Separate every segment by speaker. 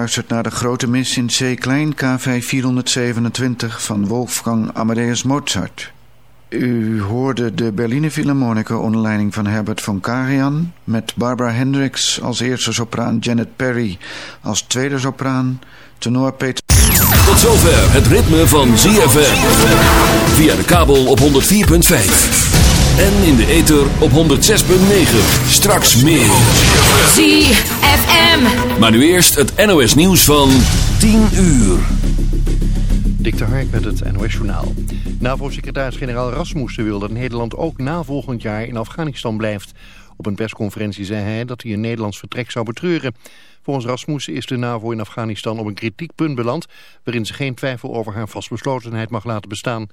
Speaker 1: geluisterd naar de grote mis in C-klein KV 427 van Wolfgang Amadeus Mozart. U hoorde de Berliner Philharmoniker onder leiding van Herbert von Karajan... met Barbara Hendricks als eerste sopraan, Janet Perry als tweede sopraan... tenor Peter...
Speaker 2: Tot zover het ritme van ZFM. Via de kabel op 104.5. En in de ether op 106.9. Straks meer.
Speaker 3: ZFM.
Speaker 2: Maar nu eerst het NOS nieuws van 10 uur.
Speaker 4: Dik de Hark met het NOS journaal. NAVO-secretaris-generaal Rasmussen wil dat Nederland ook na volgend jaar in Afghanistan blijft. Op een persconferentie zei hij dat hij een Nederlands vertrek zou betreuren. Volgens Rasmussen is de NAVO in Afghanistan op een kritiek punt beland... waarin ze geen twijfel over haar vastbeslotenheid mag laten bestaan.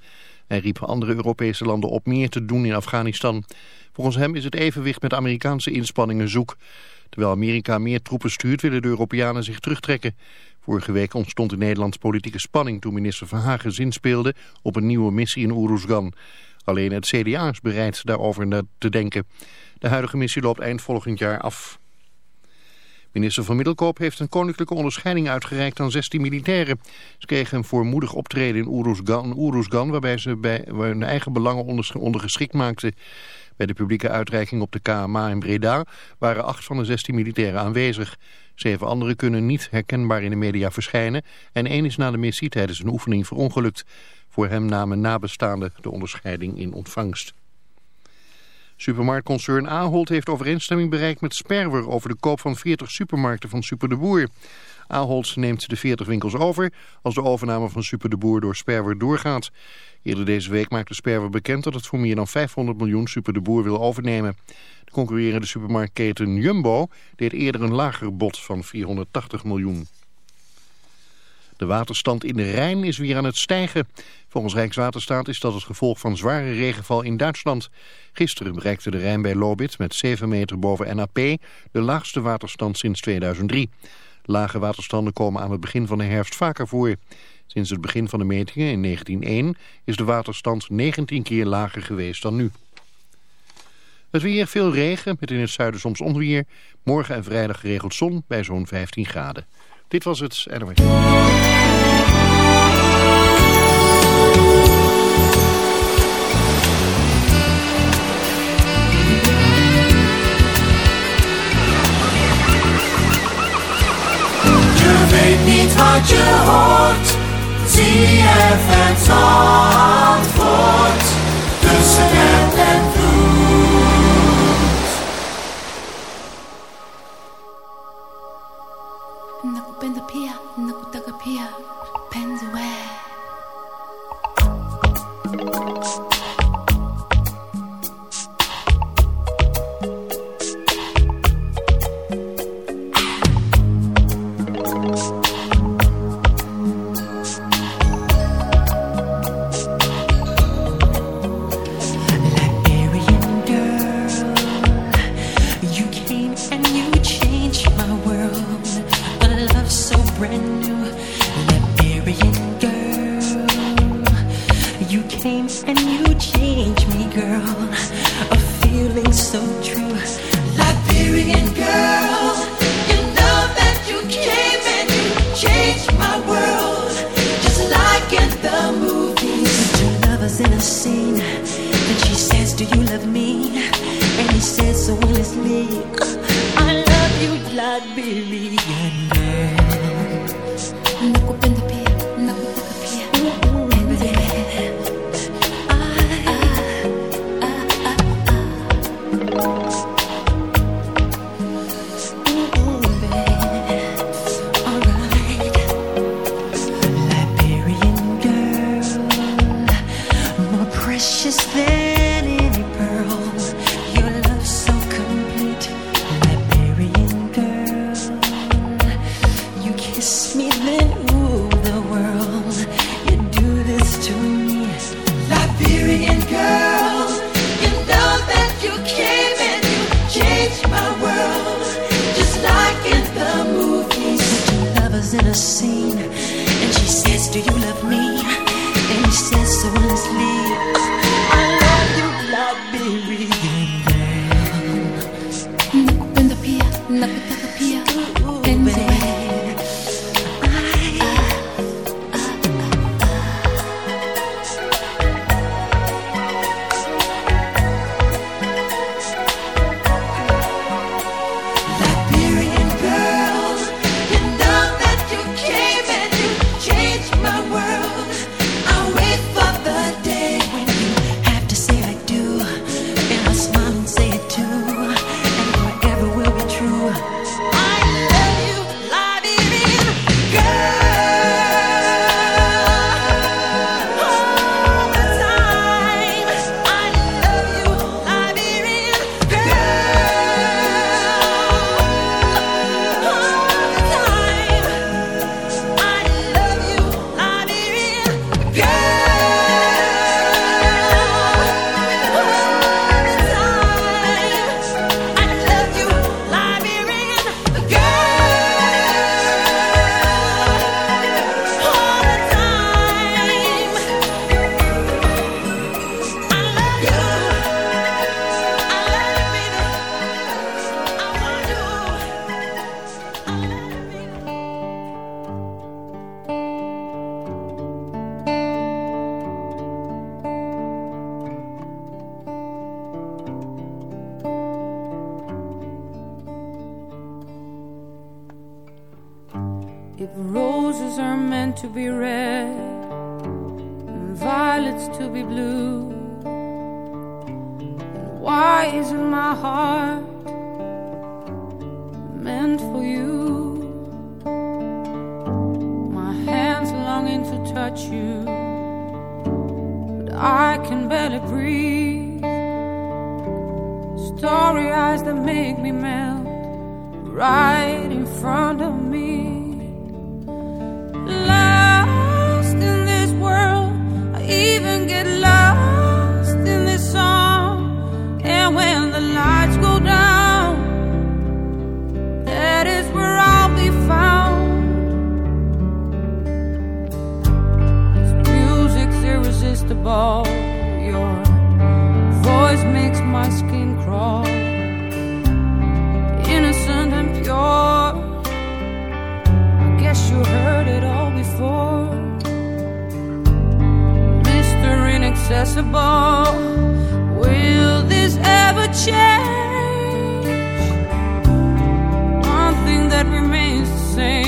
Speaker 4: Hij riep andere Europese landen op meer te doen in Afghanistan. Volgens hem is het evenwicht met Amerikaanse inspanningen zoek. Terwijl Amerika meer troepen stuurt, willen de Europeanen zich terugtrekken. Vorige week ontstond in Nederland politieke spanning toen minister Verhagen zin speelde op een nieuwe missie in Oeruzgan. Alleen het CDA is bereid daarover te denken. De huidige missie loopt eind volgend jaar af. Minister van Middelkoop heeft een koninklijke onderscheiding uitgereikt aan 16 militairen. Ze kregen een voormoedig optreden in Oeruzgan, waarbij ze bij hun eigen belangen ondergeschikt maakten. Bij de publieke uitreiking op de KMA in Breda waren acht van de 16 militairen aanwezig. Zeven anderen kunnen niet herkenbaar in de media verschijnen en één is na de missie tijdens een oefening verongelukt. Voor hem namen nabestaanden de onderscheiding in ontvangst. Supermarktconcern Ahold heeft overeenstemming bereikt met Sperwer over de koop van 40 supermarkten van Super de Boer. Ahold neemt de 40 winkels over als de overname van Super de Boer door Sperwer doorgaat. Eerder deze week maakte Sperwer bekend dat het voor meer dan 500 miljoen Super de Boer wil overnemen. De concurrerende supermarktketen Jumbo deed eerder een lager bod van 480 miljoen. De waterstand in de Rijn is weer aan het stijgen. Volgens Rijkswaterstaat is dat het gevolg van zware regenval in Duitsland. Gisteren bereikte de Rijn bij Lobit met 7 meter boven NAP de laagste waterstand sinds 2003. Lage waterstanden komen aan het begin van de herfst vaker voor. Sinds het begin van de metingen in 1901 is de waterstand 19 keer lager geweest dan nu. Het weer, veel regen, met in het zuiden soms onweer. Morgen en vrijdag geregeld zon bij zo'n 15 graden. Dit was het NOS.
Speaker 3: Wat je hoort. Het antwoord tussen het en
Speaker 5: Nakupenda
Speaker 6: ball. Your
Speaker 7: voice makes my skin crawl. Innocent and pure. I guess you heard it all before. Mr. Inaccessible. Will this ever change? One thing that remains the same.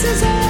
Speaker 8: Chances are,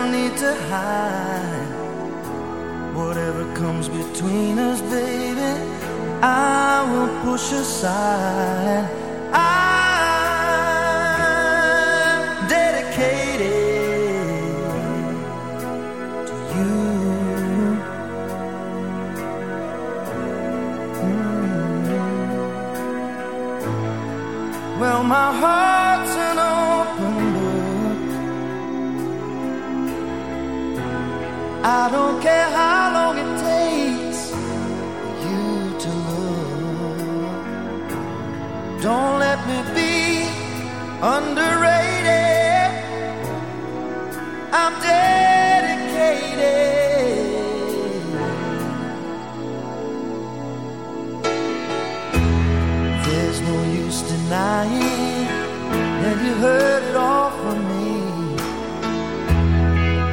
Speaker 8: don't need to hide. Whatever comes between us, baby, I will push aside. I underrated. I'm dedicated. There's no use denying that you heard it all from me.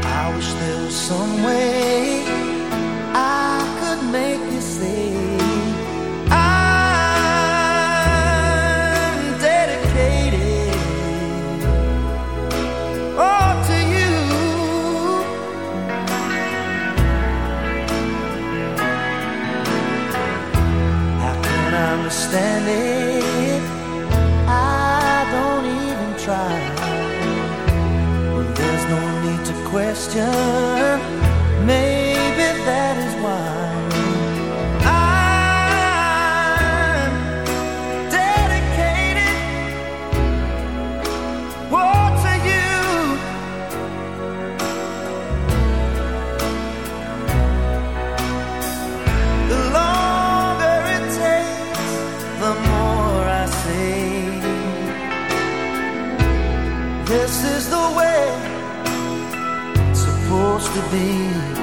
Speaker 8: I wish there was some way. question. to be.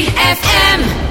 Speaker 9: ZFM.